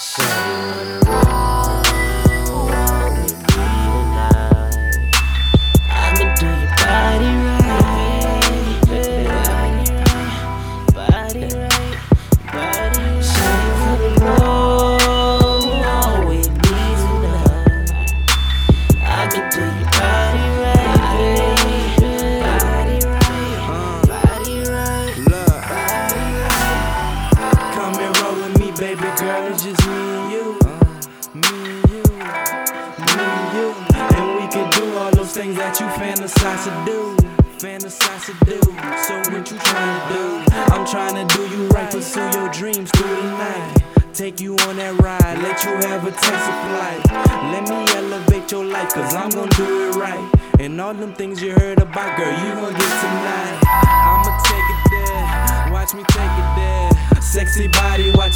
So. Girl, it's just me and you. Me and you. Me and you. And we can do all those things that you fantasize to do. Fantasize to do. So what you trying to do? I'm trying to do you right. Pursue your dreams through the night. Take you on that ride, let you have a taste of life. Let me elevate your life, cause I'm gonna do it right. And all them things you heard about, girl, you gonna get tonight. I'ma take it there, watch me take it there. Sexy body, watch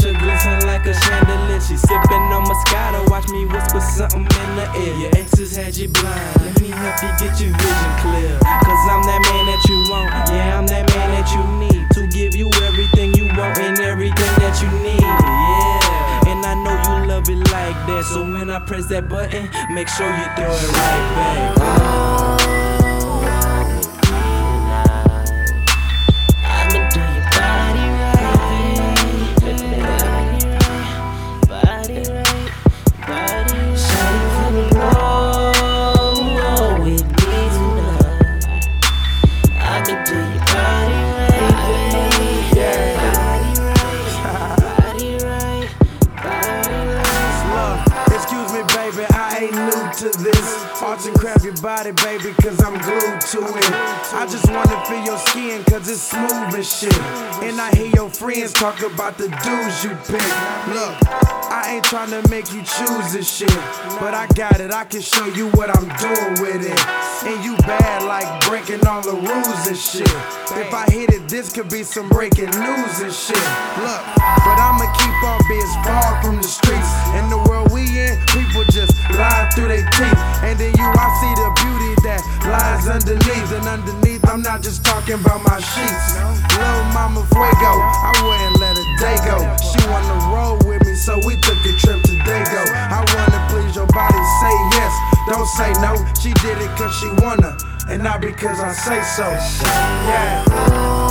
she sippin' on Moscato, watch me whisper something in the ear. Your exes had you blind, let me help you get your vision clear. Cause I'm that man that you want, yeah, I'm that man that you need. To give you everything you want and everything that you need, yeah. And I know you love it like that, so when I press that button, make sure you throw it right back. I'ma to this. Arch and grab your body, baby, cause I'm glued to it. I just wanna feel your skin, cause it's smooth and shit. And I hear your friends talk about the dudes you pick. Look, I ain't tryna make you choose this shit. But I got it, I can show you what I'm doing with it. And you bad like breaking all the rules and shit. If I hit it, this could be some breaking news and shit. Look, but I'ma keep on being far from the streets. In the world we in, people just through their teeth. And then you, I see the beauty that lies underneath. And underneath, I'm not just talking about my sheets. Little mama Fuego, I wouldn't let a day go. She wanna roll with me, so we took a trip to Dago. I wanna please your body, say yes, don't say no. She did it cause she wanna, and not because I say so. Yeah.